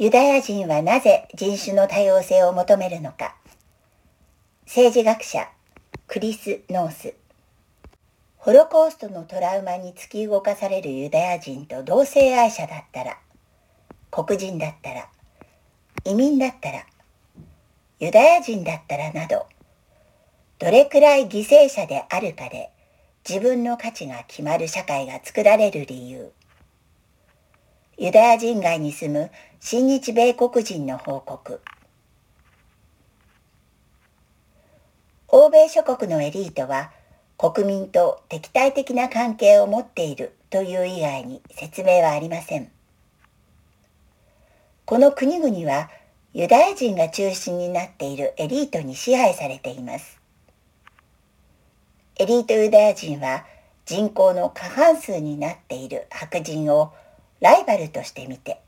ユダヤ人はなぜ人種の多様性を求めるのか。政治学者、クリス・ノース。ホロコーストのトラウマに突き動かされるユダヤ人と同性愛者だったら、黒人だったら、移民だったら、ユダヤ人だったらなど、どれくらい犠牲者であるかで自分の価値が決まる社会が作られる理由。ユダヤ人街に住む新日米国人の報告。欧米諸国のエリートは国民と敵対的な関係を持っているという以外に説明はありません。この国々はユダヤ人が中心になっているエリートに支配されています。エリートユダヤ人は人口の過半数になっている白人をライバルとして見て、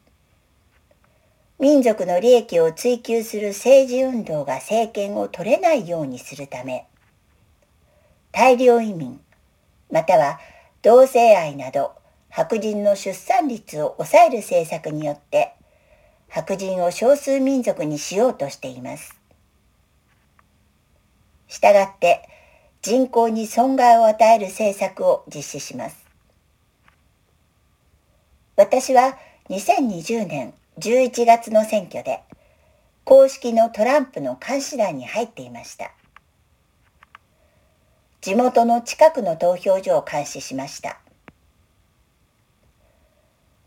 民族の利益を追求する政治運動が政権を取れないようにするため、大量移民、または同性愛など白人の出産率を抑える政策によって白人を少数民族にしようとしています。したがって人口に損害を与える政策を実施します。私は2020年11月の選挙で公式のトランプの監視団に入っていました。地元の近くの投票所を監視しました。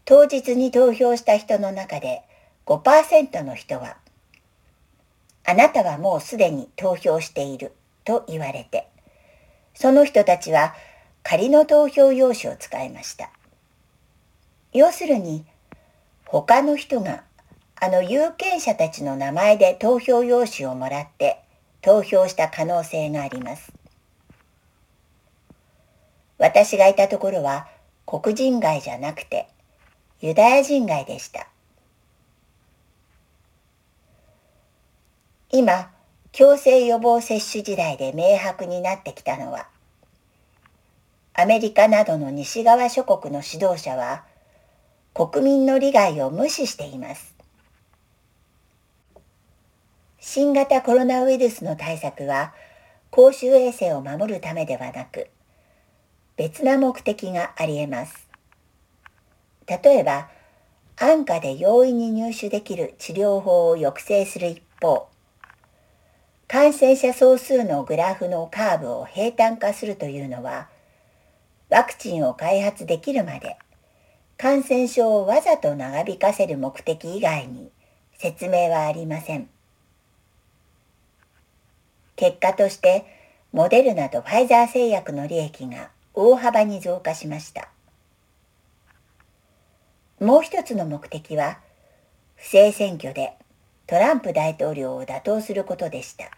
当日に投票した人の中で5%の人は、あなたはもうすでに投票していると言われて、その人たちは仮の投票用紙を使いました。要するに、他の人があの有権者たちの名前で投票用紙をもらって投票した可能性があります。私がいたところは黒人街じゃなくてユダヤ人街でした。今、強制予防接種時代で明白になってきたのは、アメリカなどの西側諸国の指導者は、国民の利害を無視しています。新型コロナウイルスの対策は公衆衛生を守るためではなく別な目的があり得ます。例えば安価で容易に入手できる治療法を抑制する一方感染者総数のグラフのカーブを平坦化するというのはワクチンを開発できるまで感染症をわざと長引かせる目的以外に説明はありません。結果としてモデルナとファイザー製薬の利益が大幅に増加しました。もう一つの目的は不正選挙でトランプ大統領を打倒することでした。